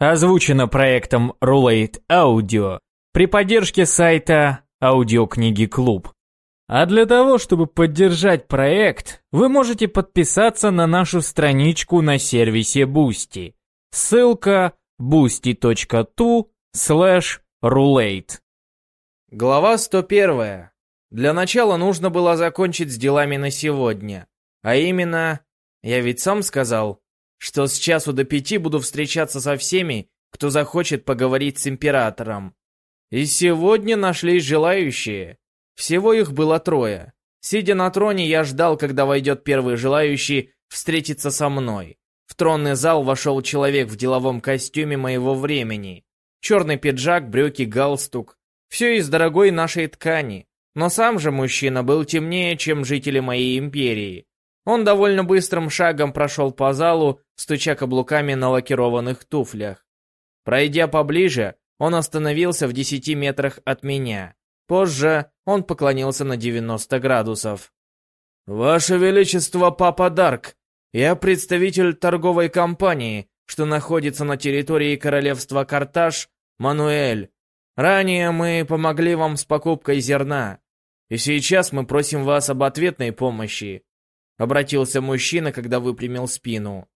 Озвучено проектом Rulate Audio при поддержке сайта Аудиокниги Клуб. А для того, чтобы поддержать проект, вы можете подписаться на нашу страничку на сервисе Boosty. Ссылка boosty.tu slash rulate. Глава 101. Для начала нужно было закончить с делами на сегодня. А именно, я ведь сам сказал, что с часу до пяти буду встречаться со всеми, кто захочет поговорить с императором. И сегодня нашлись желающие. Всего их было трое. Сидя на троне, я ждал, когда войдет первый желающий встретиться со мной. В тронный зал вошел человек в деловом костюме моего времени. Черный пиджак, брюки, галстук. Все из дорогой нашей ткани. Но сам же мужчина был темнее, чем жители моей империи. Он довольно быстрым шагом прошел по залу, стуча каблуками на лакированных туфлях. Пройдя поближе, он остановился в десяти метрах от меня. Позже он поклонился на 90 градусов. «Ваше Величество, Папа Дарк, я представитель торговой компании, что находится на территории королевства Карташ, Мануэль. Ранее мы помогли вам с покупкой зерна, и сейчас мы просим вас об ответной помощи. Обратился мужчина, когда выпрямил спину.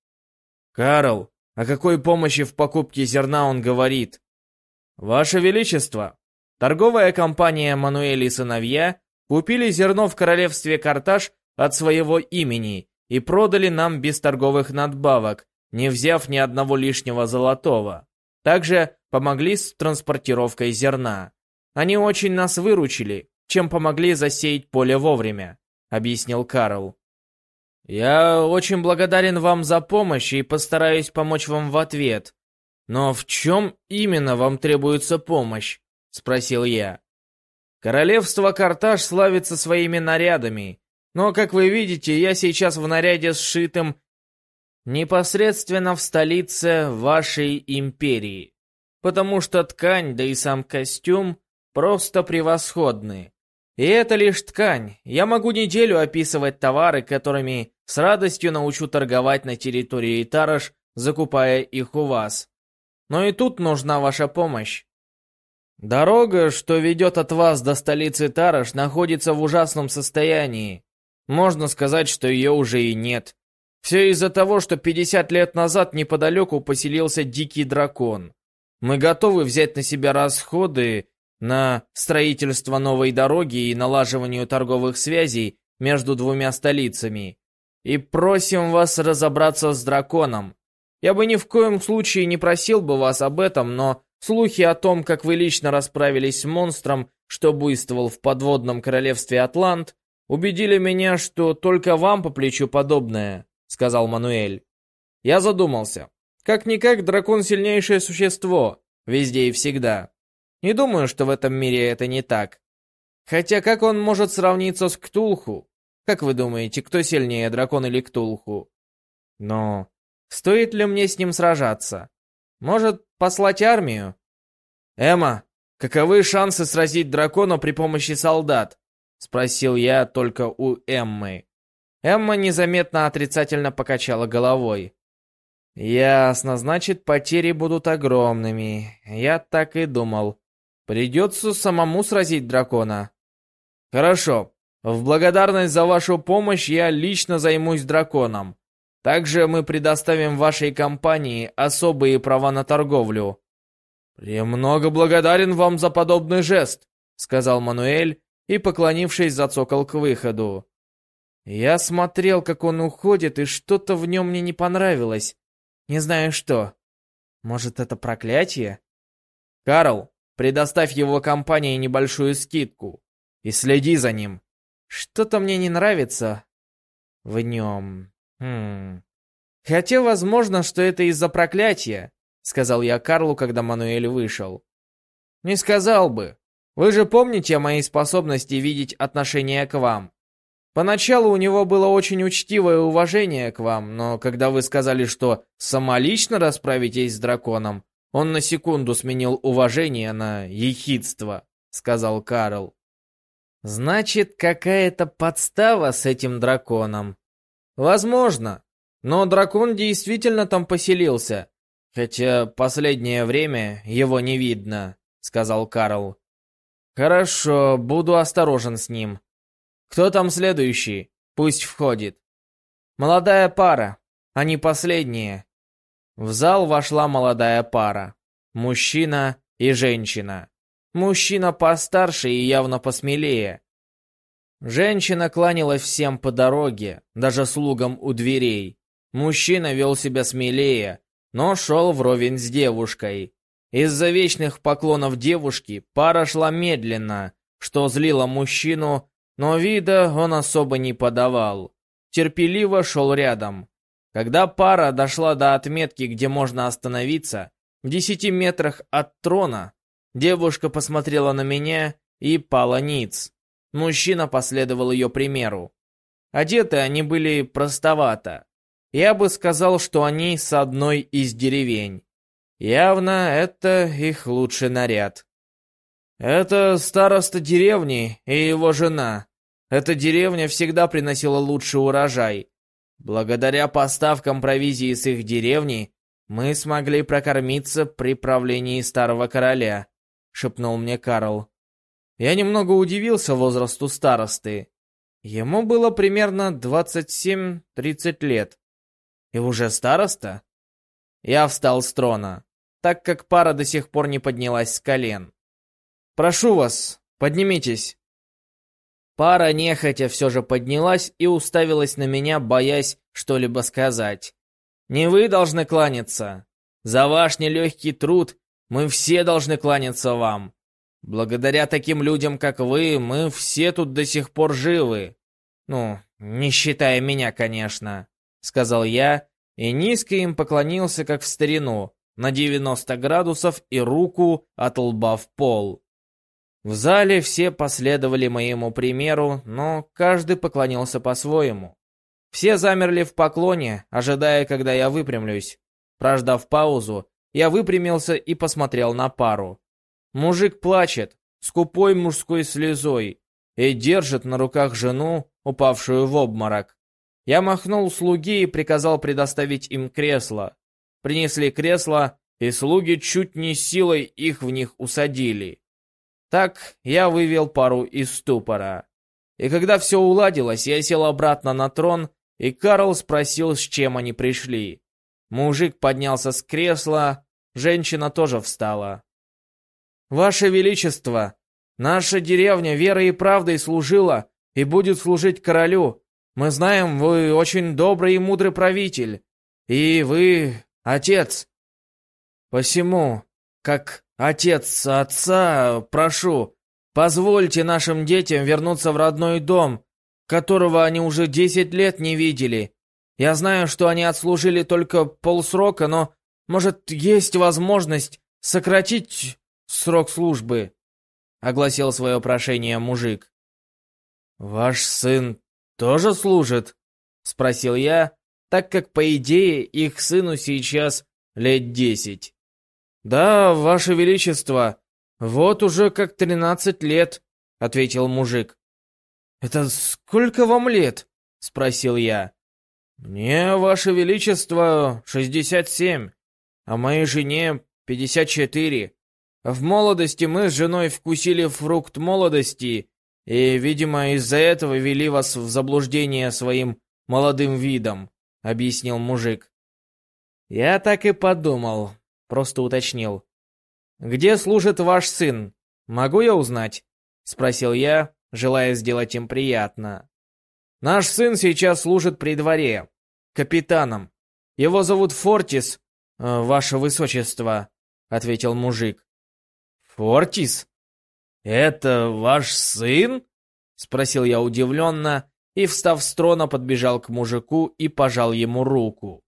«Карл, о какой помощи в покупке зерна он говорит?» «Ваше Величество, торговая компания «Мануэль и сыновья» купили зерно в королевстве Карташ от своего имени и продали нам без торговых надбавок, не взяв ни одного лишнего золотого. Также помогли с транспортировкой зерна. Они очень нас выручили, чем помогли засеять поле вовремя», — объяснил Карл. «Я очень благодарен вам за помощь и постараюсь помочь вам в ответ. Но в чем именно вам требуется помощь?» — спросил я. «Королевство Карташ славится своими нарядами, но, как вы видите, я сейчас в наряде сшитым непосредственно в столице вашей империи, потому что ткань, да и сам костюм просто превосходны. И это лишь ткань. Я могу неделю описывать товары, которыми с радостью научу торговать на территории Тараш, закупая их у вас. Но и тут нужна ваша помощь. Дорога, что ведет от вас до столицы Тараш, находится в ужасном состоянии. Можно сказать, что ее уже и нет. Все из-за того, что 50 лет назад неподалеку поселился дикий дракон. Мы готовы взять на себя расходы на строительство новой дороги и налаживанию торговых связей между двумя столицами. И просим вас разобраться с драконом. Я бы ни в коем случае не просил бы вас об этом, но слухи о том, как вы лично расправились с монстром, что буйствовал в подводном королевстве Атлант, убедили меня, что только вам по плечу подобное, сказал Мануэль. Я задумался. Как-никак дракон сильнейшее существо, везде и всегда. Не думаю, что в этом мире это не так. Хотя как он может сравниться с Ктулху? Как вы думаете, кто сильнее, дракон или Ктулху? Но стоит ли мне с ним сражаться? Может, послать армию? Эмма, каковы шансы сразить дракона при помощи солдат? Спросил я только у Эммы. Эмма незаметно отрицательно покачала головой. «Ясно, значит, потери будут огромными. Я так и думал. Придется самому сразить дракона. Хорошо. В благодарность за вашу помощь я лично займусь драконом. Также мы предоставим вашей компании особые права на торговлю. «Премного благодарен вам за подобный жест», — сказал Мануэль и, поклонившись, зацокал к выходу. Я смотрел, как он уходит, и что-то в нем мне не понравилось. Не знаю что. Может, это проклятие? «Карл, Предоставь его компании небольшую скидку. И следи за ним. Что-то мне не нравится в нем. Хм. Хотя, возможно, что это из-за проклятия, сказал я Карлу, когда Мануэль вышел. Не сказал бы. Вы же помните о моей способности видеть отношение к вам. Поначалу у него было очень учтивое уважение к вам, но когда вы сказали, что самолично расправитесь с драконом, он на секунду сменил уважение на ехидство, сказал Карл. Значит, какая-то подстава с этим драконом. Возможно. Но дракон действительно там поселился. хотя последнее время его не видно», — сказал Карл. «Хорошо, буду осторожен с ним. Кто там следующий? Пусть входит». «Молодая пара. Они последние». В зал вошла молодая пара. Мужчина и женщина. Мужчина постарше и явно посмелее. Женщина кланялась всем по дороге, даже слугам у дверей. Мужчина вел себя смелее, но шел вровень с девушкой. Из-за вечных поклонов девушки пара шла медленно, что злило мужчину, но вида он особо не подавал. Терпеливо шел рядом. Когда пара дошла до отметки, где можно остановиться, в десяти метрах от трона, девушка посмотрела на меня и пала ниц. Мужчина последовал ее примеру. Одеты они были простовато. Я бы сказал, что они с одной из деревень. Явно это их лучший наряд. Это староста деревни и его жена. Эта деревня всегда приносила лучший урожай. Благодаря поставкам провизии с их деревни мы смогли прокормиться при правлении старого короля, шепнул мне Карл. Я немного удивился возрасту старосты. Ему было примерно 27-30 лет. И уже староста? Я встал с трона так как пара до сих пор не поднялась с колен. «Прошу вас, поднимитесь». Пара нехотя все же поднялась и уставилась на меня, боясь что-либо сказать. «Не вы должны кланяться. За ваш нелегкий труд мы все должны кланяться вам. Благодаря таким людям, как вы, мы все тут до сих пор живы. Ну, не считая меня, конечно», — сказал я, и низко им поклонился, как в старину, на 90 градусов и руку от лба в пол. В зале все последовали моему примеру, но каждый поклонился по-своему. Все замерли в поклоне, ожидая, когда я выпрямлюсь. Прождав паузу, я выпрямился и посмотрел на пару. Мужик плачет, скупой мужской слезой, и держит на руках жену, упавшую в обморок. Я махнул слуги и приказал предоставить им кресло. Принесли кресла, и слуги чуть не силой их в них усадили. Так я вывел пару из ступора. И когда все уладилось, я сел обратно на трон, и Карл спросил, с чем они пришли. Мужик поднялся с кресла, женщина тоже встала. «Ваше Величество, наша деревня верой и правдой служила и будет служить королю. Мы знаем, вы очень добрый и мудрый правитель. И вы Отец! Посему, как отец отца, прошу, позвольте нашим детям вернуться в родной дом, которого они уже десять лет не видели. Я знаю, что они отслужили только полсрока, но, может, есть возможность сократить срок службы?» — огласил свое прошение мужик. «Ваш сын тоже служит?» — спросил я, так как, по идее, их сыну сейчас лет десять. «Да, ваше величество, вот уже как тринадцать лет», — ответил мужик. «Это сколько вам лет?» — спросил я. «Мне, ваше величество, шестьдесят семь, а моей жене пятьдесят четыре. В молодости мы с женой вкусили фрукт молодости и, видимо, из-за этого вели вас в заблуждение своим молодым видом. — объяснил мужик. «Я так и подумал», — просто уточнил. «Где служит ваш сын? Могу я узнать?» — спросил я, желая сделать им приятно. «Наш сын сейчас служит при дворе, капитаном. Его зовут Фортис, э, ваше высочество», — ответил мужик. «Фортис? Это ваш сын?» — спросил я удивленно, и, встав с трона, подбежал к мужику и пожал ему руку.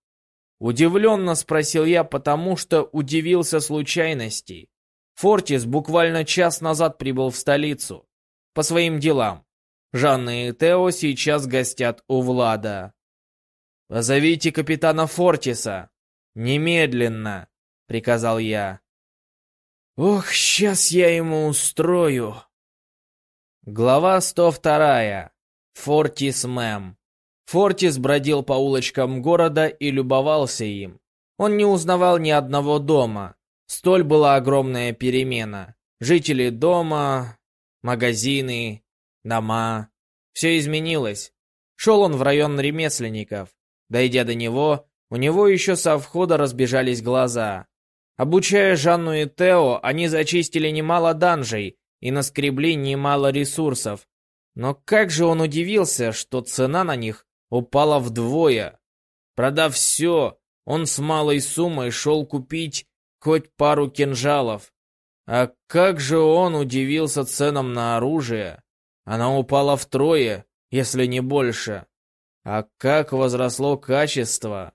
Удивленно спросил я, потому что удивился случайности. Фортис буквально час назад прибыл в столицу. По своим делам. Жанна и Тео сейчас гостят у Влада. «Позовите капитана Фортиса. Немедленно», — приказал я. «Ох, сейчас я ему устрою». Глава 102. Фортис Мэм. Фортис бродил по улочкам города и любовался им. Он не узнавал ни одного дома. Столь была огромная перемена. Жители дома, магазины, дома. Все изменилось. Шел он в район ремесленников. Дойдя до него, у него еще со входа разбежались глаза. Обучая Жанну и Тео, они зачистили немало данжей и наскребли немало ресурсов. Но как же он удивился, что цена на них упала вдвое. Продав все, он с малой суммой шел купить хоть пару кинжалов. А как же он удивился ценам на оружие. Она упала втрое, если не больше. А как возросло качество.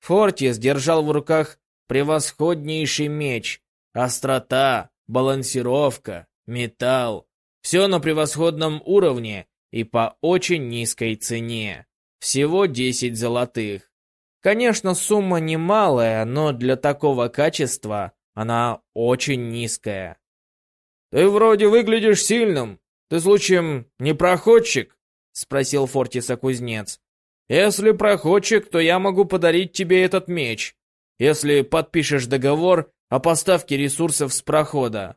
Фортис держал в руках превосходнейший меч. Острота, балансировка, металл. Все на превосходном уровне и по очень низкой цене. Всего 10 золотых. Конечно, сумма немалая, но для такого качества она очень низкая. «Ты вроде выглядишь сильным. Ты, случаем, не проходчик?» — спросил Фортиса кузнец. «Если проходчик, то я могу подарить тебе этот меч, если подпишешь договор о поставке ресурсов с прохода.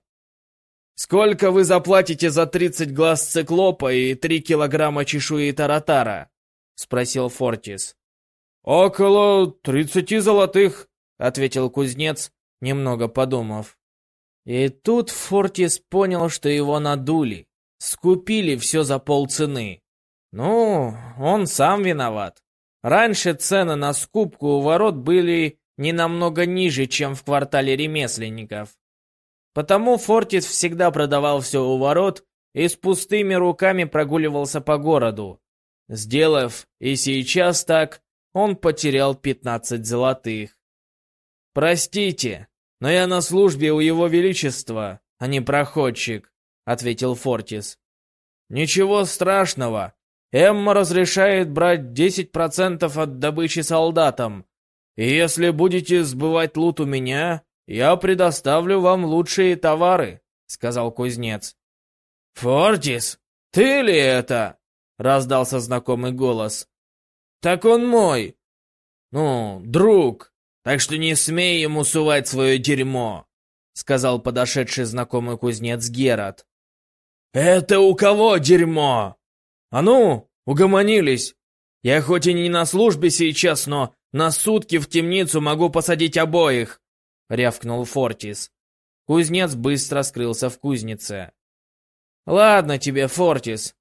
Сколько вы заплатите за 30 глаз циклопа и 3 килограмма чешуи таратара?» — спросил Фортис. «Около тридцати золотых», — ответил кузнец, немного подумав. И тут Фортис понял, что его надули, скупили все за полцены. Ну, он сам виноват. Раньше цены на скупку у ворот были не намного ниже, чем в квартале ремесленников. Потому Фортис всегда продавал все у ворот и с пустыми руками прогуливался по городу. Сделав и сейчас так, он потерял 15 золотых. «Простите, но я на службе у его величества, а не проходчик», — ответил Фортис. «Ничего страшного. Эмма разрешает брать 10% от добычи солдатам. И если будете сбывать лут у меня, я предоставлю вам лучшие товары», — сказал кузнец. «Фортис, ты ли это?» — раздался знакомый голос. Так он мой. Ну, друг. Так что не смей ему сувать свое дерьмо, сказал подошедший знакомый кузнец Герат. Это у кого дерьмо? А ну, угомонились. Я хоть и не на службе сейчас, но на сутки в темницу могу посадить обоих, рявкнул Фортис. Кузнец быстро скрылся в кузнице. Ладно тебе, Фортис.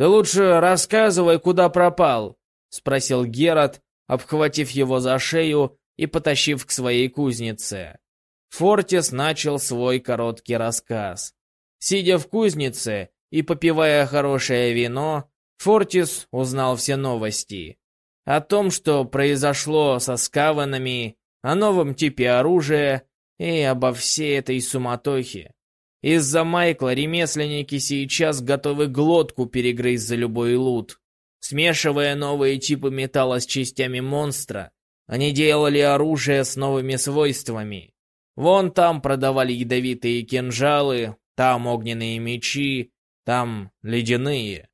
Ты лучше рассказывай, куда пропал. — спросил Герат, обхватив его за шею и потащив к своей кузнице. Фортис начал свой короткий рассказ. Сидя в кузнице и попивая хорошее вино, Фортис узнал все новости. О том, что произошло со скаванами, о новом типе оружия и обо всей этой суматохе. Из-за Майкла ремесленники сейчас готовы глотку перегрызть за любой лут. Смешивая новые типы металла с частями монстра, они делали оружие с новыми свойствами. Вон там продавали ядовитые кинжалы, там огненные мечи, там ледяные.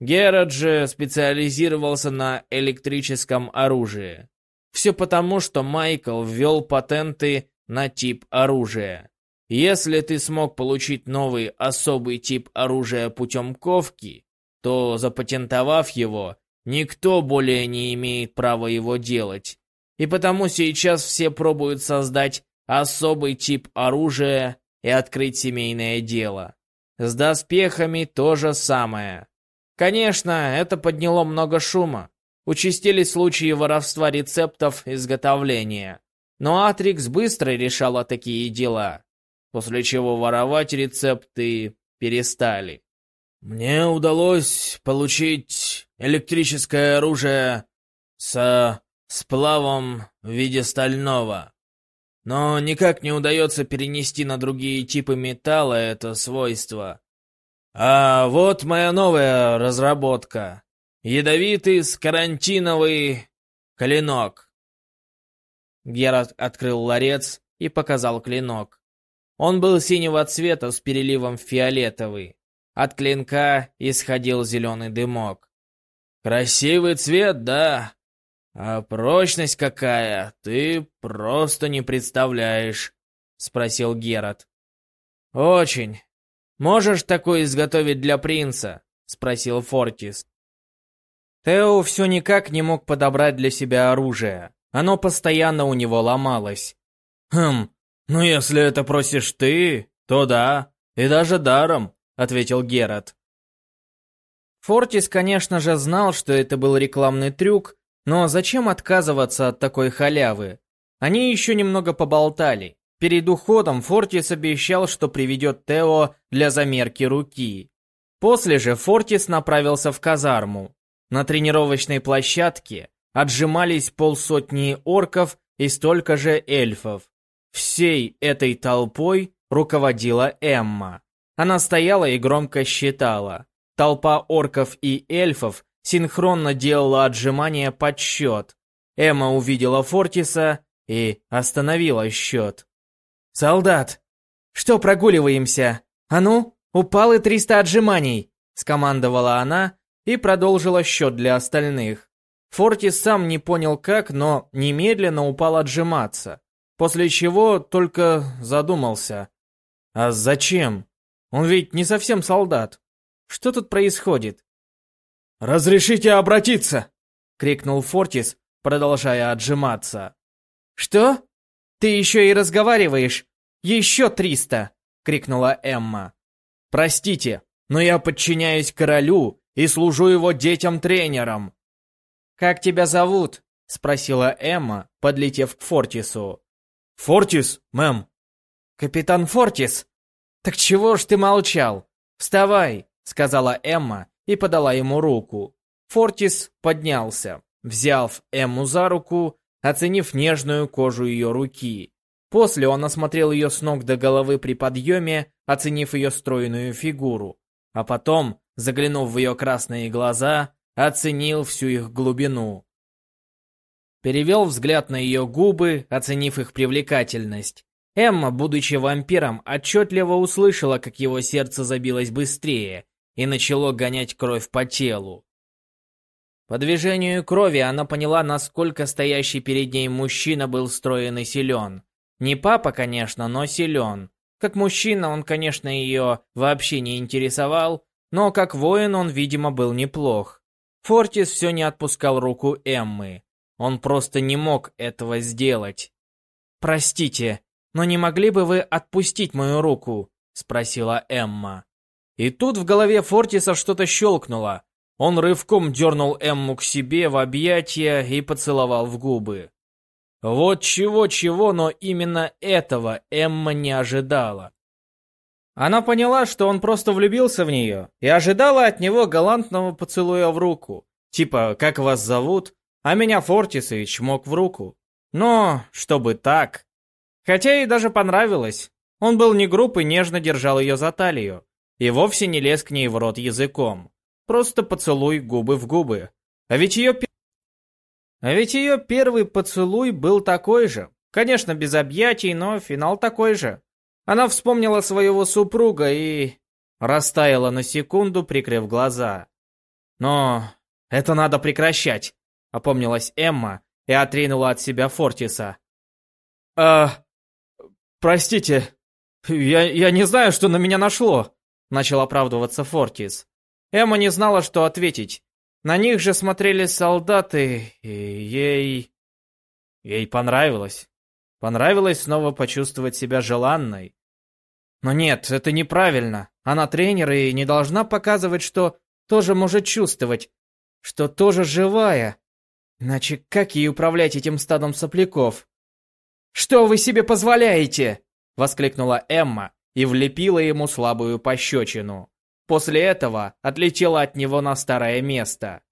Герат же специализировался на электрическом оружии. Все потому, что Майкл ввел патенты на тип оружия. Если ты смог получить новый особый тип оружия путем ковки, то, запатентовав его, никто более не имеет права его делать. И потому сейчас все пробуют создать особый тип оружия и открыть семейное дело. С доспехами то же самое. Конечно, это подняло много шума. Участились случаи воровства рецептов изготовления. Но Атрикс быстро решала такие дела, после чего воровать рецепты перестали. Мне удалось получить электрическое оружие со сплавом в виде стального. Но никак не удается перенести на другие типы металла это свойство. А вот моя новая разработка. Ядовитый скарантиновый клинок. Герат открыл ларец и показал клинок. Он был синего цвета с переливом фиолетовый. От клинка исходил зеленый дымок. «Красивый цвет, да? «А прочность какая, ты просто не представляешь», — спросил Герат. «Очень. Можешь такое изготовить для принца?» — спросил Фортис. Тео все никак не мог подобрать для себя оружие. Оно постоянно у него ломалось. «Хм, ну если это просишь ты, то да, и даже даром», — ответил Герат. Фортис, конечно же, знал, что это был рекламный трюк, но зачем отказываться от такой халявы? Они еще немного поболтали. Перед уходом Фортис обещал, что приведет Тео для замерки руки. После же Фортис направился в казарму. На тренировочной площадке отжимались полсотни орков и столько же эльфов. Всей этой толпой руководила Эмма. Она стояла и громко считала. Толпа орков и эльфов синхронно делала отжимания под счет. Эмма увидела Фортиса и остановила счет. «Солдат, что прогуливаемся? А ну, упал и 300 отжиманий!» скомандовала она и продолжила счет для остальных. Фортис сам не понял как, но немедленно упал отжиматься, после чего только задумался. А зачем? Он ведь не совсем солдат. Что тут происходит? «Разрешите обратиться!» — крикнул Фортис, продолжая отжиматься. «Что? Ты еще и разговариваешь? Еще триста!» — крикнула Эмма. «Простите, но я подчиняюсь королю и служу его детям-тренерам». «Как тебя зовут?» — спросила Эмма, подлетев к Фортису. «Фортис, мэм». «Капитан Фортис? Так чего ж ты молчал? Вставай!» — сказала Эмма и подала ему руку. Фортис поднялся, взяв Эмму за руку, оценив нежную кожу ее руки. После он осмотрел ее с ног до головы при подъеме, оценив ее стройную фигуру. А потом, заглянув в ее красные глаза, оценил всю их глубину. Перевел взгляд на ее губы, оценив их привлекательность. Эмма, будучи вампиром, отчетливо услышала, как его сердце забилось быстрее, и начало гонять кровь по телу. По движению крови она поняла, насколько стоящий перед ней мужчина был строен и силен. Не папа, конечно, но силен. Как мужчина он, конечно, ее вообще не интересовал, но как воин он, видимо, был неплох. Фортис все не отпускал руку Эммы. Он просто не мог этого сделать. «Простите, но не могли бы вы отпустить мою руку?» — спросила Эмма. И тут в голове Фортиса что-то щелкнуло. Он рывком дернул Эмму к себе в объятия и поцеловал в губы. Вот чего-чего, но именно этого Эмма не ожидала. Она поняла, что он просто влюбился в нее, и ожидала от него галантного поцелуя в руку. Типа, как вас зовут? А меня Фортис и чмок в руку. Но, чтобы так. Хотя ей даже понравилось. Он был не груб и нежно держал ее за талию и вовсе не лез к ней в рот языком. Просто поцелуй губы в губы. А ведь ее... А ведь ее первый поцелуй был такой же. Конечно, без объятий, но финал такой же. Она вспомнила своего супруга и... Растаяла на секунду, прикрыв глаза. Но это надо прекращать, опомнилась Эмма и отринула от себя Фортиса. «А... простите, я, я не знаю, что на меня нашло», Начал оправдываться Фортис. Эмма не знала, что ответить. На них же смотрели солдаты, и ей... Ей понравилось. Понравилось снова почувствовать себя желанной. Но нет, это неправильно. Она тренер и не должна показывать, что тоже может чувствовать, что тоже живая. Иначе как ей управлять этим стадом сопляков? «Что вы себе позволяете?» — воскликнула Эмма, и влепила ему слабую пощечину. После этого отлетела от него на старое место.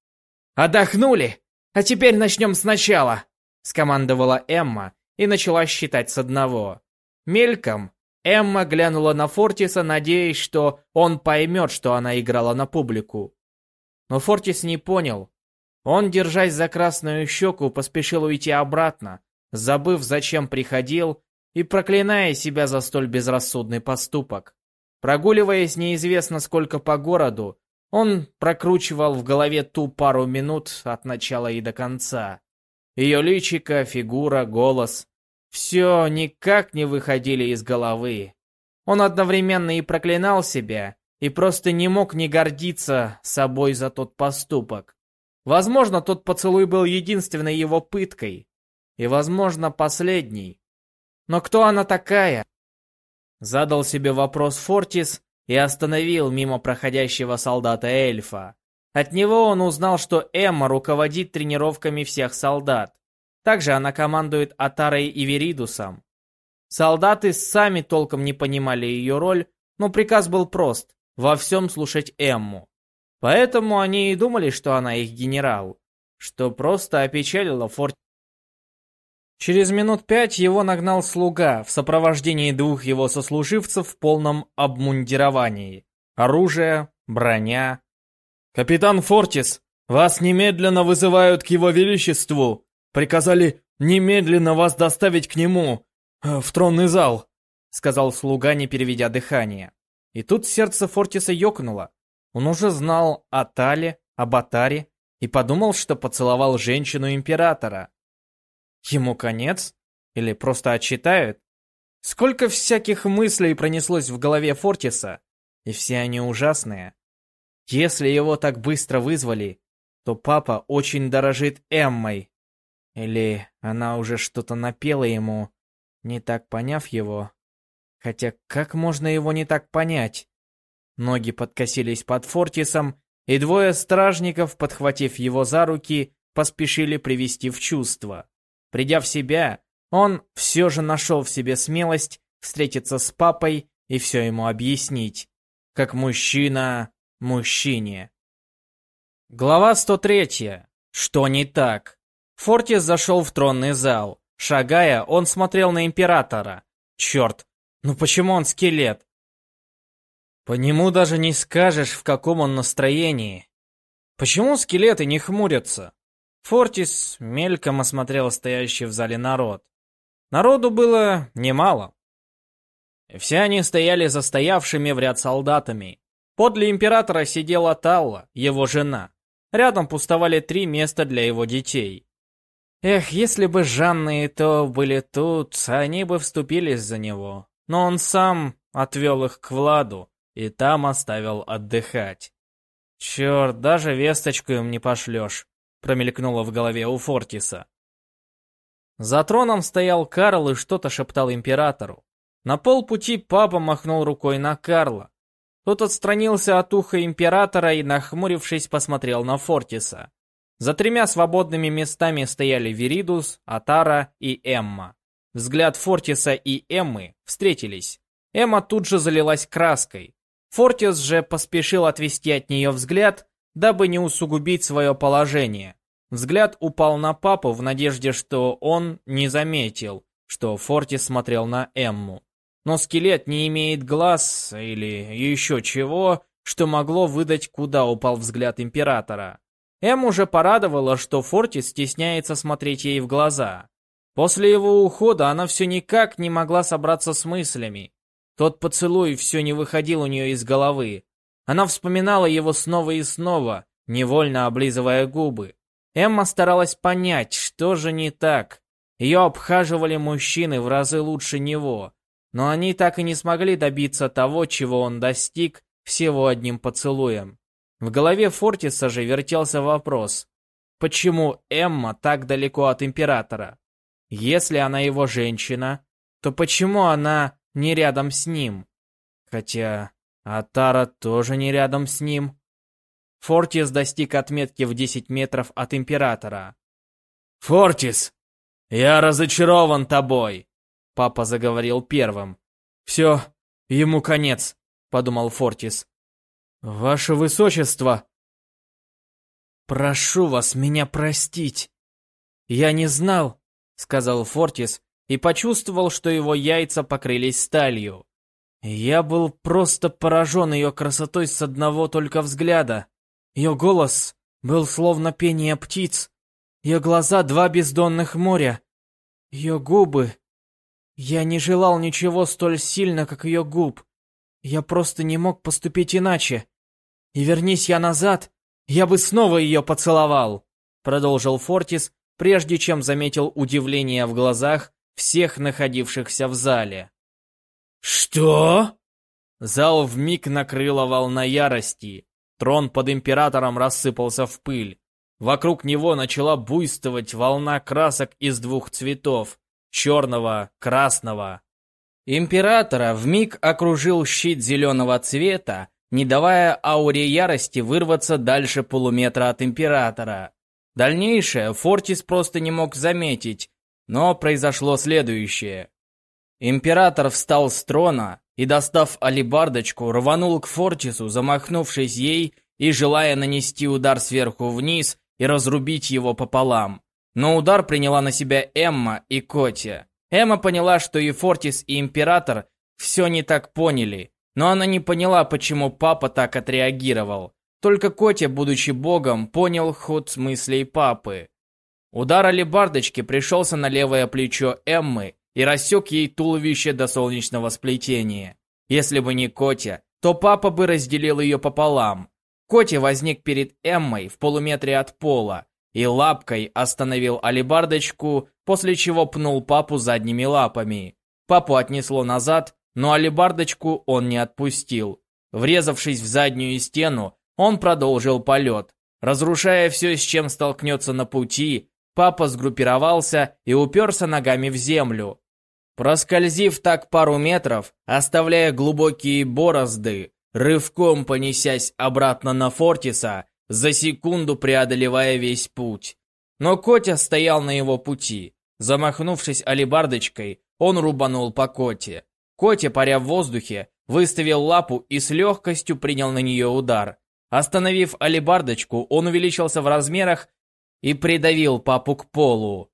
«Отдохнули? А теперь начнем сначала!» скомандовала Эмма и начала считать с одного. Мельком Эмма глянула на Фортиса, надеясь, что он поймет, что она играла на публику. Но Фортис не понял. Он, держась за красную щеку, поспешил уйти обратно, забыв, зачем приходил, и проклиная себя за столь безрассудный поступок. Прогуливаясь неизвестно сколько по городу, он прокручивал в голове ту пару минут от начала и до конца. Ее личико, фигура, голос. Все никак не выходили из головы. Он одновременно и проклинал себя, и просто не мог не гордиться собой за тот поступок. Возможно, тот поцелуй был единственной его пыткой. И, возможно, последней. Но кто она такая? Задал себе вопрос Фортис и остановил мимо проходящего солдата-эльфа. От него он узнал, что Эмма руководит тренировками всех солдат. Также она командует Атарой и Веридусом. Солдаты сами толком не понимали ее роль, но приказ был прост – во всем слушать Эмму. Поэтому они и думали, что она их генерал, что просто опечалило Форт. Через минут пять его нагнал слуга в сопровождении двух его сослуживцев в полном обмундировании. Оружие, броня. «Капитан Фортис, вас немедленно вызывают к его величеству. Приказали немедленно вас доставить к нему, э, в тронный зал», сказал слуга, не переведя дыхание. И тут сердце Фортиса ёкнуло. Он уже знал о Тале, об Атаре и подумал, что поцеловал женщину императора. Ему конец? Или просто отчитают? Сколько всяких мыслей пронеслось в голове Фортиса, и все они ужасные. Если его так быстро вызвали, то папа очень дорожит Эммой. Или она уже что-то напела ему, не так поняв его. Хотя как можно его не так понять? Ноги подкосились под Фортисом, и двое стражников, подхватив его за руки, поспешили привести в чувство. Придя в себя, он все же нашел в себе смелость встретиться с папой и все ему объяснить. Как мужчина мужчине. Глава 103. Что не так? Фортис зашел в тронный зал. Шагая, он смотрел на императора. Черт, ну почему он скелет? По нему даже не скажешь, в каком он настроении. Почему скелеты не хмурятся? Фортис мельком осмотрел стоящий в зале народ. Народу было немало. Все они стояли застоявшими в ряд солдатами. Подле императора сидела Талла, его жена. Рядом пустовали три места для его детей. Эх, если бы Жанны и то были тут, они бы вступились за него. Но он сам отвел их к Владу, и там оставил отдыхать. «Черт, даже весточку им не пошлешь», — промелькнуло в голове у Фортиса. За троном стоял Карл и что-то шептал императору. На полпути папа махнул рукой на Карла. Тот отстранился от уха императора и, нахмурившись, посмотрел на Фортиса. За тремя свободными местами стояли Веридус, Атара и Эмма. Взгляд Фортиса и Эммы встретились. Эмма тут же залилась краской. Фортис же поспешил отвести от нее взгляд, дабы не усугубить свое положение. Взгляд упал на папу в надежде, что он не заметил, что Фортис смотрел на Эмму. Но скелет не имеет глаз или еще чего, что могло выдать, куда упал взгляд императора. Эм уже порадовала, что Фортис стесняется смотреть ей в глаза. После его ухода она все никак не могла собраться с мыслями. Тот поцелуй все не выходил у нее из головы. Она вспоминала его снова и снова, невольно облизывая губы. Эмма старалась понять, что же не так. Ее обхаживали мужчины в разы лучше него, но они так и не смогли добиться того, чего он достиг всего одним поцелуем. В голове Фортиса же вертелся вопрос, почему Эмма так далеко от Императора? Если она его женщина, то почему она не рядом с ним. Хотя Атара тоже не рядом с ним. Фортис достиг отметки в 10 метров от Императора. «Фортис, я разочарован тобой!» Папа заговорил первым. «Все, ему конец», — подумал Фортис. «Ваше Высочество!» «Прошу вас меня простить. Я не знал», — сказал Фортис, и почувствовал, что его яйца покрылись сталью. Я был просто поражен ее красотой с одного только взгляда. Ее голос был словно пение птиц. Ее глаза — два бездонных моря. Ее губы... Я не желал ничего столь сильно, как ее губ. Я просто не мог поступить иначе. И вернись я назад, я бы снова ее поцеловал, продолжил Фортис, прежде чем заметил удивление в глазах всех находившихся в зале. «Что?» Зал вмиг накрыла волна ярости. Трон под императором рассыпался в пыль. Вокруг него начала буйствовать волна красок из двух цветов — черного, красного. Императора вмиг окружил щит зеленого цвета, не давая ауре ярости вырваться дальше полуметра от императора. Дальнейшее Фортис просто не мог заметить, но произошло следующее. Император встал с трона и, достав алибардочку, рванул к Фортису, замахнувшись ей и желая нанести удар сверху вниз и разрубить его пополам. Но удар приняла на себя Эмма и Котя. Эмма поняла, что и Фортис, и Император все не так поняли, но она не поняла, почему папа так отреагировал. Только Котя, будучи богом, понял ход мыслей папы. Удар алебардочки пришелся на левое плечо Эммы и рассек ей туловище до солнечного сплетения. Если бы не Котя, то папа бы разделил ее пополам. Котя возник перед Эммой в полуметре от пола и лапкой остановил алебардочку, после чего пнул папу задними лапами. Папу отнесло назад, но алебардочку он не отпустил. Врезавшись в заднюю стену, он продолжил полет. Разрушая все, с чем столкнется на пути, папа сгруппировался и уперся ногами в землю. Проскользив так пару метров, оставляя глубокие борозды, рывком понесясь обратно на Фортиса, за секунду преодолевая весь путь. Но Котя стоял на его пути. Замахнувшись алебардочкой, он рубанул по Коте. Котя, паря в воздухе, выставил лапу и с легкостью принял на нее удар. Остановив алебардочку, он увеличился в размерах и придавил папу к полу.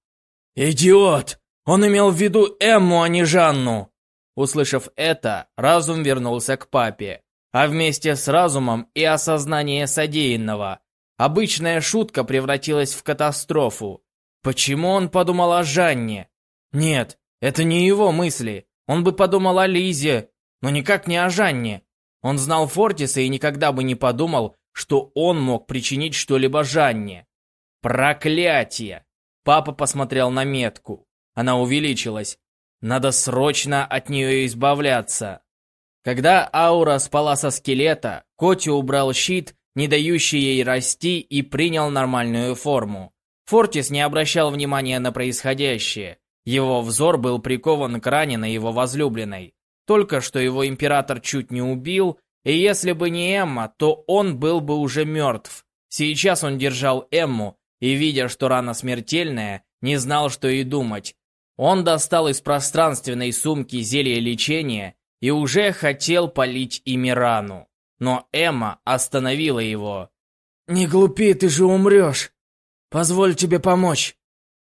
«Идиот! Он имел в виду Эмму, а не Жанну!» Услышав это, разум вернулся к папе. А вместе с разумом и осознание содеянного. Обычная шутка превратилась в катастрофу. Почему он подумал о Жанне? Нет, это не его мысли. Он бы подумал о Лизе, но никак не о Жанне. Он знал Фортиса и никогда бы не подумал, что он мог причинить что-либо Жанне. Проклятие! Папа посмотрел на метку. Она увеличилась. Надо срочно от нее избавляться. Когда аура спала со скелета, Коти убрал щит, не дающий ей расти, и принял нормальную форму. Фортис не обращал внимания на происходящее. Его взор был прикован к ране на его возлюбленной. Только что его император чуть не убил, и если бы не Эмма, то он был бы уже мертв. Сейчас он держал Эмму, и, видя, что рана смертельная, не знал, что и думать. Он достал из пространственной сумки зелье лечения и уже хотел полить ими рану. Но Эмма остановила его. «Не глупи, ты же умрешь! Позволь тебе помочь!»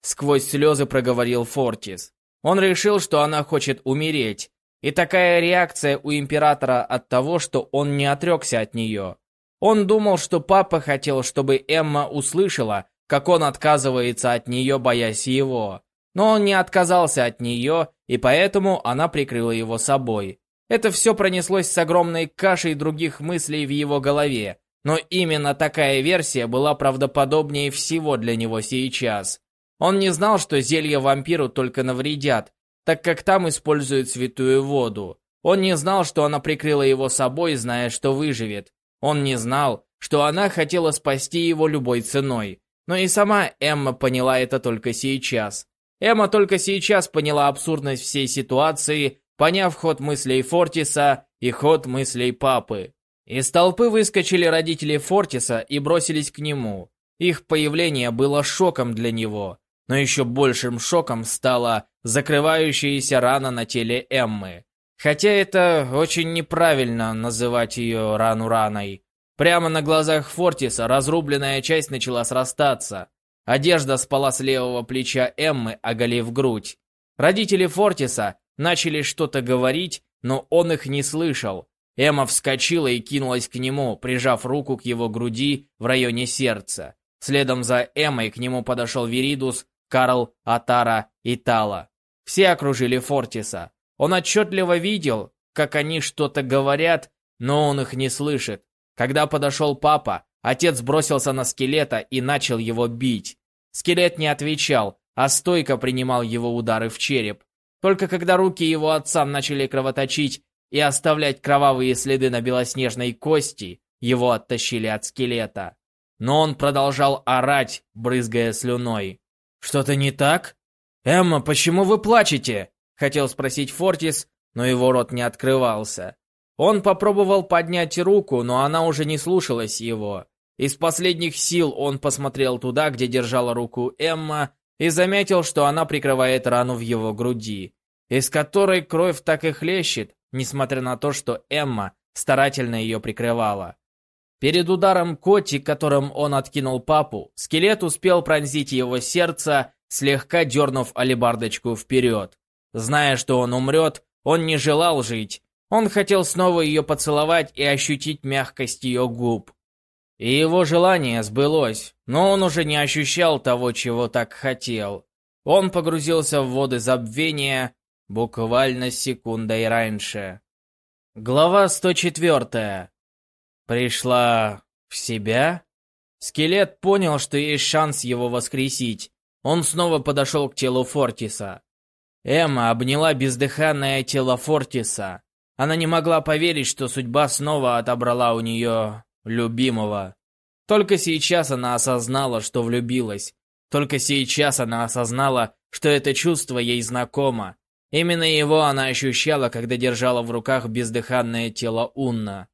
Сквозь слезы проговорил Фортис. Он решил, что она хочет умереть. И такая реакция у Императора от того, что он не отрекся от нее. Он думал, что папа хотел, чтобы Эмма услышала, как он отказывается от нее, боясь его. Но он не отказался от нее, и поэтому она прикрыла его собой. Это все пронеслось с огромной кашей других мыслей в его голове, но именно такая версия была правдоподобнее всего для него сейчас. Он не знал, что зелья вампиру только навредят, так как там используют святую воду. Он не знал, что она прикрыла его собой, зная, что выживет. Он не знал, что она хотела спасти его любой ценой. Но и сама Эмма поняла это только сейчас. Эмма только сейчас поняла абсурдность всей ситуации поняв ход мыслей Фортиса и ход мыслей папы. Из толпы выскочили родители Фортиса и бросились к нему. Их появление было шоком для него, но еще большим шоком стала закрывающаяся рана на теле Эммы. Хотя это очень неправильно называть ее рану раной. Прямо на глазах Фортиса разрубленная часть начала срастаться. Одежда спала с левого плеча Эммы, оголив грудь. Родители Фортиса начали что-то говорить, но он их не слышал. Эмма вскочила и кинулась к нему, прижав руку к его груди в районе сердца. Следом за Эммой к нему подошел Веридус, Карл, Атара и Тала. Все окружили Фортиса. Он отчетливо видел, как они что-то говорят, но он их не слышит. Когда подошел папа, отец бросился на скелета и начал его бить. Скелет не отвечал, а стойко принимал его удары в череп. Только когда руки его отца начали кровоточить и оставлять кровавые следы на белоснежной кости, его оттащили от скелета. Но он продолжал орать, брызгая слюной. «Что-то не так? Эмма, почему вы плачете?» Хотел спросить Фортис, но его рот не открывался. Он попробовал поднять руку, но она уже не слушалась его. Из последних сил он посмотрел туда, где держала руку Эмма, и заметил, что она прикрывает рану в его груди, из которой кровь так и хлещет, несмотря на то, что Эмма старательно ее прикрывала. Перед ударом Коти, которым он откинул папу, скелет успел пронзить его сердце, слегка дернув алебардочку вперед. Зная, что он умрет, он не желал жить. Он хотел снова ее поцеловать и ощутить мягкость ее губ. И его желание сбылось, но он уже не ощущал того, чего так хотел. Он погрузился в воды забвения буквально секундой раньше. Глава 104. Пришла в себя? Скелет понял, что есть шанс его воскресить. Он снова подошел к телу Фортиса. Эмма обняла бездыханное тело Фортиса. Она не могла поверить, что судьба снова отобрала у нее любимого. Только сейчас она осознала, что влюбилась. Только сейчас она осознала, что это чувство ей знакомо. Именно его она ощущала, когда держала в руках бездыханное тело Унна.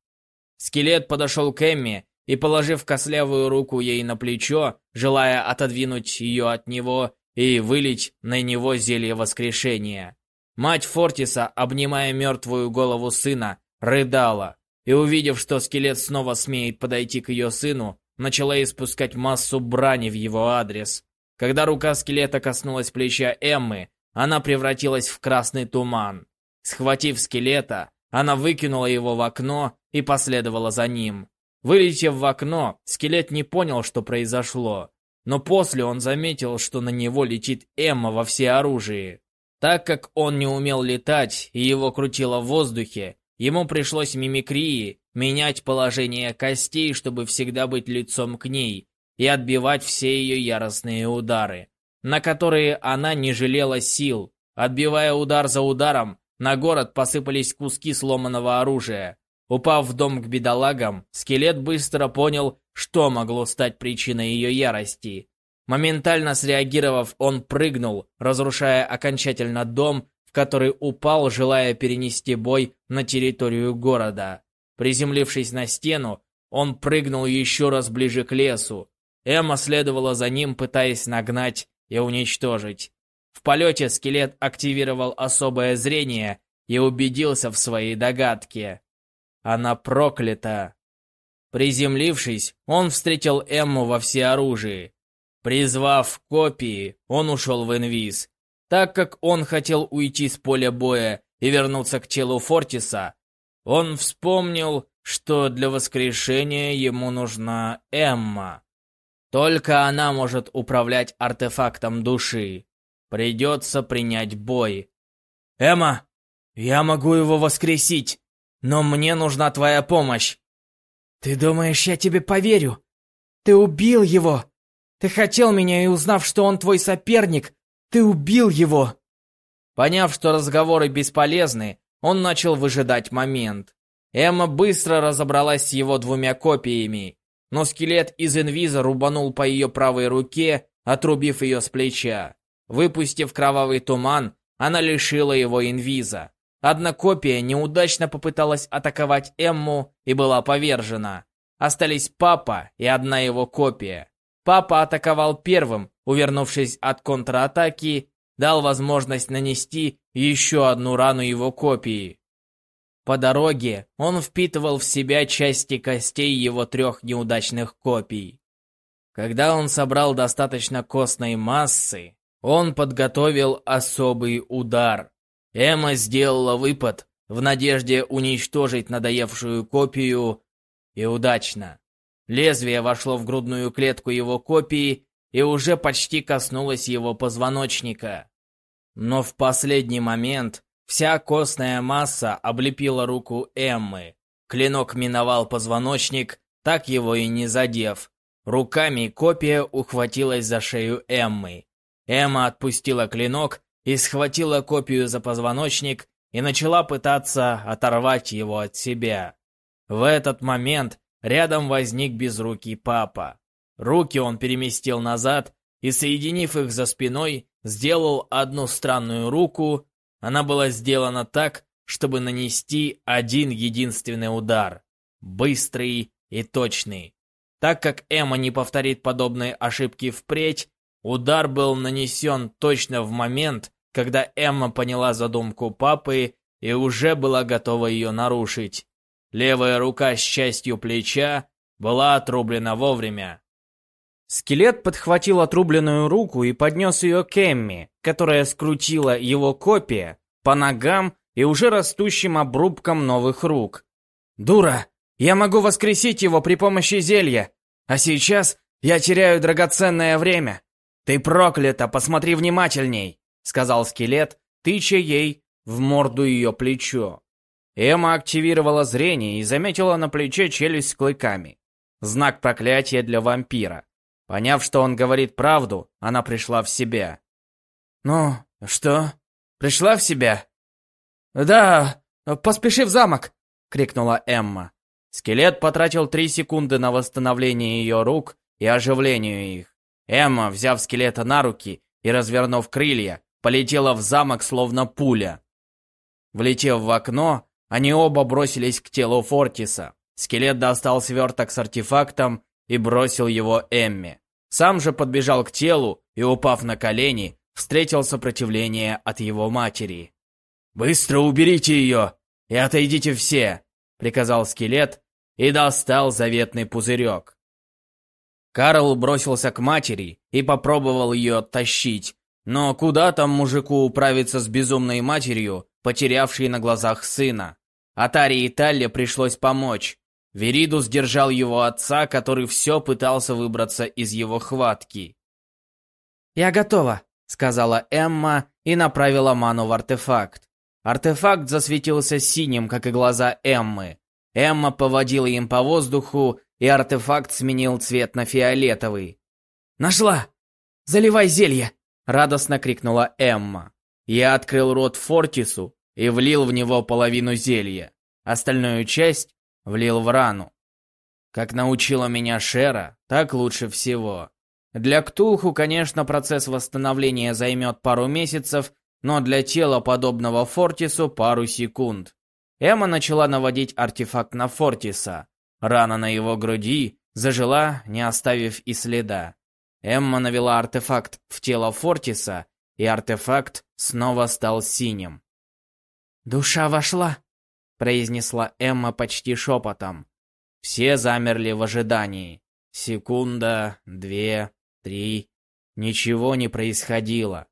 Скелет подошел к Эмме и, положив кослявую руку ей на плечо, желая отодвинуть ее от него и вылить на него зелье воскрешения. Мать Фортиса, обнимая мертвую голову сына, рыдала и, увидев, что скелет снова смеет подойти к ее сыну, начала испускать массу брани в его адрес. Когда рука скелета коснулась плеча Эммы, она превратилась в красный туман. Схватив скелета, она выкинула его в окно и последовала за ним. Вылетев в окно, скелет не понял, что произошло. Но после он заметил, что на него летит Эмма во всеоружии. Так как он не умел летать и его крутило в воздухе, Ему пришлось мимикрии менять положение костей, чтобы всегда быть лицом к ней и отбивать все ее яростные удары, на которые она не жалела сил. Отбивая удар за ударом, на город посыпались куски сломанного оружия. Упав в дом к бедолагам, скелет быстро понял, что могло стать причиной ее ярости. Моментально среагировав, он прыгнул, разрушая окончательно дом в который упал, желая перенести бой на территорию города. Приземлившись на стену, он прыгнул еще раз ближе к лесу. Эмма следовала за ним, пытаясь нагнать и уничтожить. В полете скелет активировал особое зрение и убедился в своей догадке. Она проклята. Приземлившись, он встретил Эмму во всеоружии. Призвав копии, он ушел в инвиз. Так как он хотел уйти с поля боя и вернуться к телу Фортиса, он вспомнил, что для воскрешения ему нужна Эмма. Только она может управлять артефактом души. Придется принять бой. «Эмма, я могу его воскресить, но мне нужна твоя помощь». «Ты думаешь, я тебе поверю? Ты убил его. Ты хотел меня и узнав, что он твой соперник, ты убил его!» Поняв, что разговоры бесполезны, он начал выжидать момент. Эмма быстро разобралась с его двумя копиями, но скелет из инвиза рубанул по ее правой руке, отрубив ее с плеча. Выпустив кровавый туман, она лишила его инвиза. Одна копия неудачно попыталась атаковать Эмму и была повержена. Остались папа и одна его копия. Папа атаковал первым, увернувшись от контратаки, дал возможность нанести еще одну рану его копии. По дороге он впитывал в себя части костей его трех неудачных копий. Когда он собрал достаточно костной массы, он подготовил особый удар. Эмма сделала выпад в надежде уничтожить надоевшую копию и удачно. Лезвие вошло в грудную клетку его копии и уже почти коснулось его позвоночника. Но в последний момент вся костная масса облепила руку Эммы. Клинок миновал позвоночник, так его и не задев. Руками копия ухватилась за шею Эммы. Эмма отпустила клинок и схватила копию за позвоночник и начала пытаться оторвать его от себя. В этот момент рядом возник безрукий папа. Руки он переместил назад и, соединив их за спиной, сделал одну странную руку. Она была сделана так, чтобы нанести один единственный удар. Быстрый и точный. Так как Эмма не повторит подобные ошибки впредь, удар был нанесен точно в момент, когда Эмма поняла задумку папы и уже была готова ее нарушить. Левая рука с частью плеча была отрублена вовремя. Скелет подхватил отрубленную руку и поднес ее к которая скрутила его копия по ногам и уже растущим обрубкам новых рук. «Дура! Я могу воскресить его при помощи зелья, а сейчас я теряю драгоценное время. Ты проклята, посмотри внимательней!» сказал скелет, тыча ей в морду ее плечо. Эмма активировала зрение и заметила на плече челюсть с клыками. Знак проклятия для вампира. Поняв, что он говорит правду, она пришла в себя. «Ну, что? Пришла в себя?» «Да, поспеши в замок!» — крикнула Эмма. Скелет потратил три секунды на восстановление ее рук и оживление их. Эмма, взяв скелета на руки и развернув крылья, полетела в замок словно пуля. Влетев в окно, они оба бросились к телу Фортиса. Скелет достал сверток с артефактом и бросил его Эмме. Сам же подбежал к телу и, упав на колени, встретил сопротивление от его матери. «Быстро уберите ее и отойдите все!» — приказал скелет и достал заветный пузырек. Карл бросился к матери и попробовал ее оттащить, но куда там мужику управиться с безумной матерью, потерявшей на глазах сына? Атаре и Талле пришлось помочь. Веридус держал его отца, который все пытался выбраться из его хватки. «Я готова», — сказала Эмма и направила ману в артефакт. Артефакт засветился синим, как и глаза Эммы. Эмма поводила им по воздуху, и артефакт сменил цвет на фиолетовый. «Нашла! Заливай зелье!» Радостно крикнула Эмма. Я открыл рот Фортису и влил в него половину зелья. Остальную часть влил в рану. Как научила меня Шера, так лучше всего. Для Ктулху, конечно, процесс восстановления займет пару месяцев, но для тела, подобного Фортису, пару секунд. Эмма начала наводить артефакт на Фортиса. Рана на его груди зажила, не оставив и следа. Эмма навела артефакт в тело Фортиса, и артефакт снова стал синим. «Душа вошла», — произнесла Эмма почти шепотом. Все замерли в ожидании. Секунда, две, три. Ничего не происходило.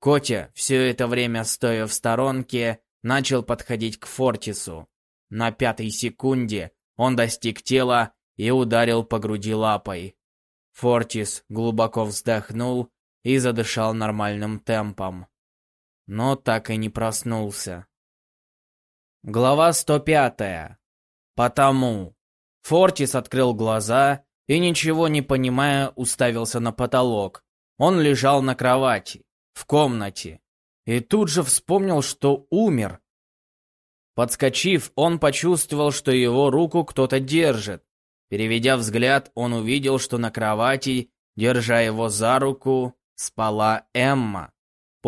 Котя, все это время стоя в сторонке, начал подходить к Фортису. На пятой секунде он достиг тела и ударил по груди лапой. Фортис глубоко вздохнул и задышал нормальным темпом. Но так и не проснулся. Глава 105. Потому. Фортис открыл глаза и, ничего не понимая, уставился на потолок. Он лежал на кровати, в комнате, и тут же вспомнил, что умер. Подскочив, он почувствовал, что его руку кто-то держит. Переведя взгляд, он увидел, что на кровати, держа его за руку, спала Эмма.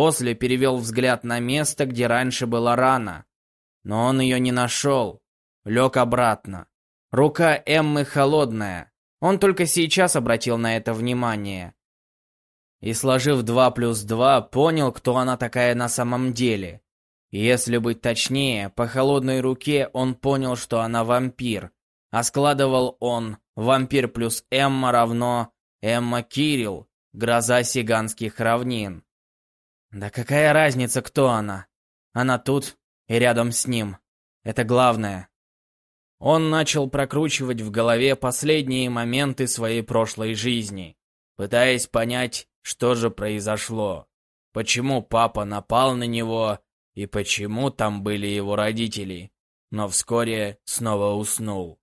После перевел взгляд на место, где раньше была рана. Но он ее не нашел. Лег обратно. Рука Эммы холодная. Он только сейчас обратил на это внимание. И сложив два плюс два, понял, кто она такая на самом деле. Если быть точнее, по холодной руке он понял, что она вампир. А складывал он «Вампир плюс Эмма равно Эмма Кирилл, гроза сиганских равнин». Да какая разница, кто она? Она тут и рядом с ним. Это главное. Он начал прокручивать в голове последние моменты своей прошлой жизни, пытаясь понять, что же произошло. Почему папа напал на него и почему там были его родители. Но вскоре снова уснул.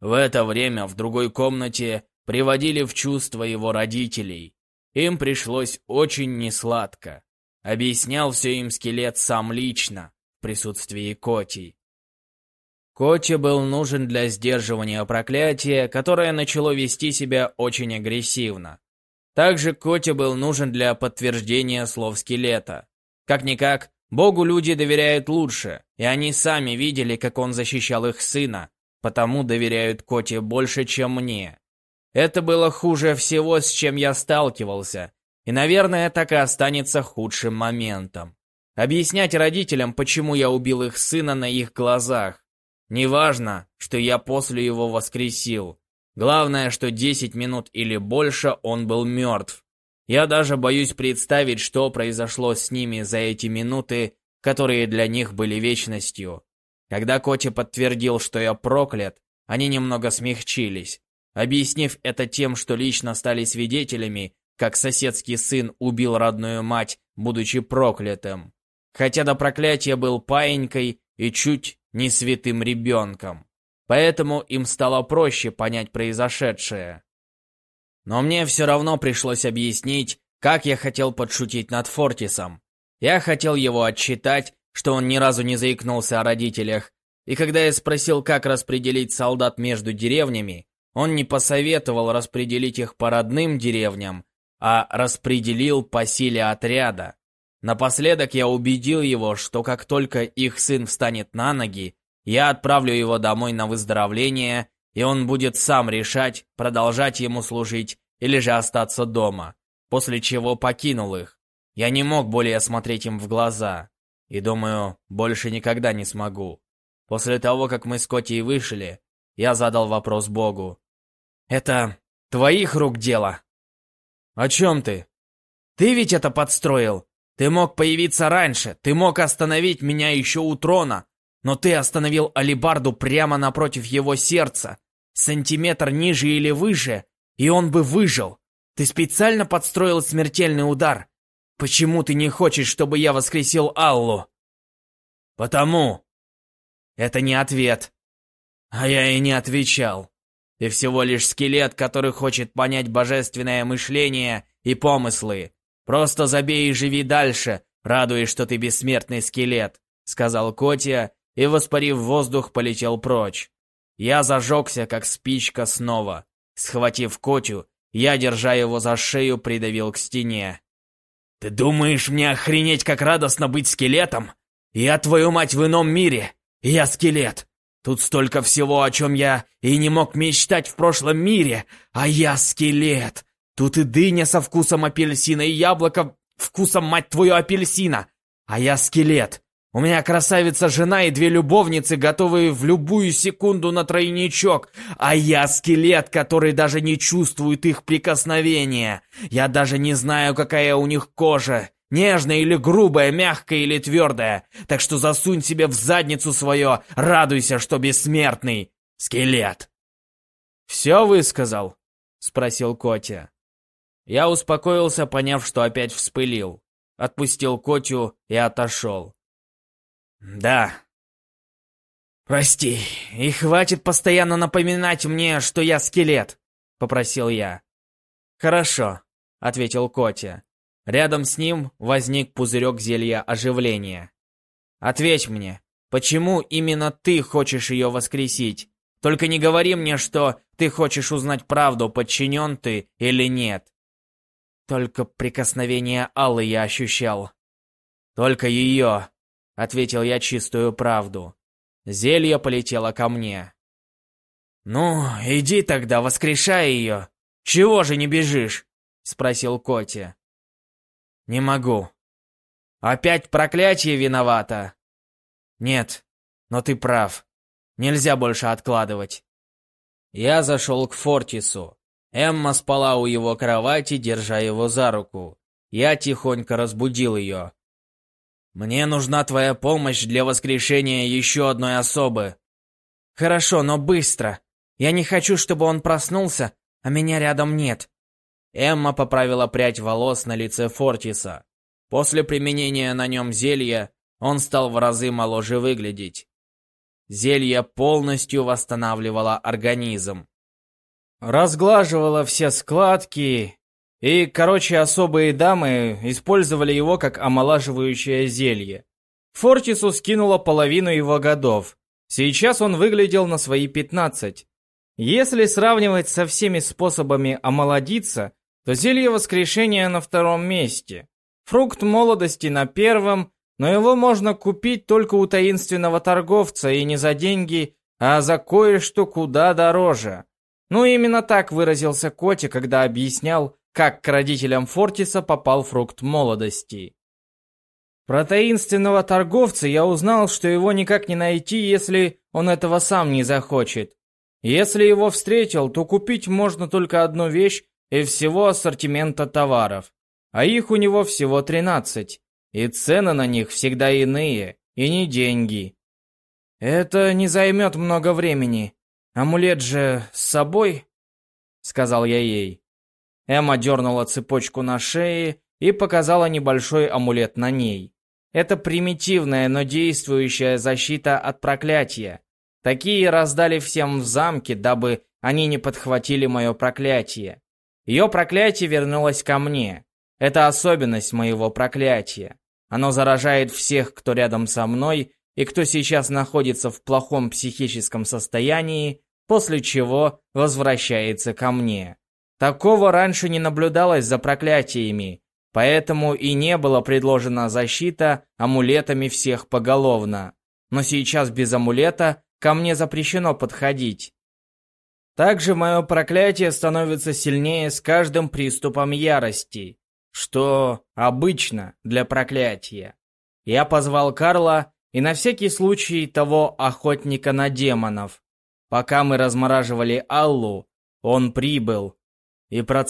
В это время в другой комнате приводили в чувство его родителей. Им пришлось очень несладко. Объяснял все им скелет сам лично, в присутствии Коти. Коте был нужен для сдерживания проклятия, которое начало вести себя очень агрессивно. Также Коте был нужен для подтверждения слов скелета. Как-никак, Богу люди доверяют лучше, и они сами видели, как он защищал их сына, потому доверяют Коте больше, чем мне. Это было хуже всего, с чем я сталкивался, и, наверное, так и останется худшим моментом. Объяснять родителям, почему я убил их сына на их глазах. Неважно, что я после его воскресил. Главное, что 10 минут или больше он был мертв. Я даже боюсь представить, что произошло с ними за эти минуты, которые для них были вечностью. Когда Коти подтвердил, что я проклят, они немного смягчились, объяснив это тем, что лично стали свидетелями, как соседский сын убил родную мать, будучи проклятым. Хотя до проклятия был паинькой и чуть не святым ребенком. Поэтому им стало проще понять произошедшее. Но мне все равно пришлось объяснить, как я хотел подшутить над Фортисом. Я хотел его отчитать, что он ни разу не заикнулся о родителях, и когда я спросил, как распределить солдат между деревнями, он не посоветовал распределить их по родным деревням, а распределил по силе отряда. Напоследок я убедил его, что как только их сын встанет на ноги, я отправлю его домой на выздоровление, и он будет сам решать, продолжать ему служить или же остаться дома, после чего покинул их. Я не мог более смотреть им в глаза, и думаю, больше никогда не смогу. После того, как мы с Котей вышли, я задал вопрос Богу. «Это твоих рук дело?» «О чем ты?» «Ты ведь это подстроил? Ты мог появиться раньше, ты мог остановить меня еще у трона, но ты остановил алибарду прямо напротив его сердца, сантиметр ниже или выше, и он бы выжил. Ты специально подстроил смертельный удар. Почему ты не хочешь, чтобы я воскресил Аллу? Потому. Это не ответ. А я и не отвечал. Ты всего лишь скелет, который хочет понять божественное мышление и помыслы. «Просто забей и живи дальше, радуясь, что ты бессмертный скелет», — сказал Котия и, воспарив воздух, полетел прочь. Я зажегся, как спичка снова. Схватив Котю, я, держа его за шею, придавил к стене. «Ты думаешь мне охренеть, как радостно быть скелетом? Я твою мать в ином мире, я скелет. Тут столько всего, о чем я и не мог мечтать в прошлом мире, а я скелет. Тут и дыня со вкусом апельсина, и яблоко вкусом, мать твою, апельсина. А я скелет. У меня красавица жена и две любовницы, готовые в любую секунду на тройничок. А я скелет, который даже не чувствует их прикосновения. Я даже не знаю, какая у них кожа. Нежная или грубая, мягкая или твердая. Так что засунь себе в задницу свое, радуйся, что бессмертный. Скелет. «Все высказал?» — спросил Котя. Я успокоился, поняв, что опять вспылил. Отпустил Котю и отошел. «Да». «Прости, и хватит постоянно напоминать мне, что я скелет», — попросил я. «Хорошо», — ответил Котя. Рядом с ним возник пузырек зелья оживления. «Ответь мне, почему именно ты хочешь ее воскресить? Только не говори мне, что ты хочешь узнать правду, подчинен ты или нет. Только прикосновение Аллы я ощущал. Только ее, ответил я чистую правду. Зелье полетело ко мне. «Ну, иди тогда, воскрешай ее. Чего же не бежишь?» — спросил Коти. «Не могу. Опять проклятие виновато?» «Нет, но ты прав. Нельзя больше откладывать». Я зашел к Фортису. Эмма спала у его кровати, держа его за руку. Я тихонько разбудил ее. «Мне нужна твоя помощь для воскрешения еще одной особы». «Хорошо, но быстро. Я не хочу, чтобы он проснулся, а меня рядом нет». Эмма поправила прядь волос на лице Фортиса. После применения на нем зелья он стал в разы моложе выглядеть. Зелье полностью восстанавливало организм. разглаживало все складки, и, короче, особые дамы использовали его как омолаживающее зелье. Фортису скинуло половину его годов. Сейчас он выглядел на свои 15. Если сравнивать со всеми способами омолодиться, то зелье воскрешения на втором месте. Фрукт молодости на первом, но его можно купить только у таинственного торговца и не за деньги, а за кое-что куда дороже. Ну, именно так выразился Коти, когда объяснял, как к родителям Фортиса попал фрукт молодости. Про таинственного торговца я узнал, что его никак не найти, если он этого сам не захочет. Если его встретил, то купить можно только одну вещь и всего ассортимента товаров. А их у него всего 13. И цены на них всегда иные, и не деньги. Это не займет много времени. Амулет же с собой, сказал я ей. Эмма дернула цепочку на шее и показала небольшой амулет на ней. Это примитивная, но действующая защита от проклятия. Такие раздали всем в замке, дабы они не подхватили мое проклятие. Ее проклятие вернулось ко мне. Это особенность моего проклятия. Оно заражает всех, кто рядом со мной и кто сейчас находится в плохом психическом состоянии, после чего возвращается ко мне. Такого раньше не наблюдалось за проклятиями, поэтому и не было предложена защита амулетами всех поголовно. Но сейчас без амулета ко мне запрещено подходить. Также мое проклятие становится сильнее с каждым приступом ярости что обычно для проклятия. Я позвал Карла и на всякий случай того охотника на демонов. Пока мы размораживали Аллу, он прибыл, и процесс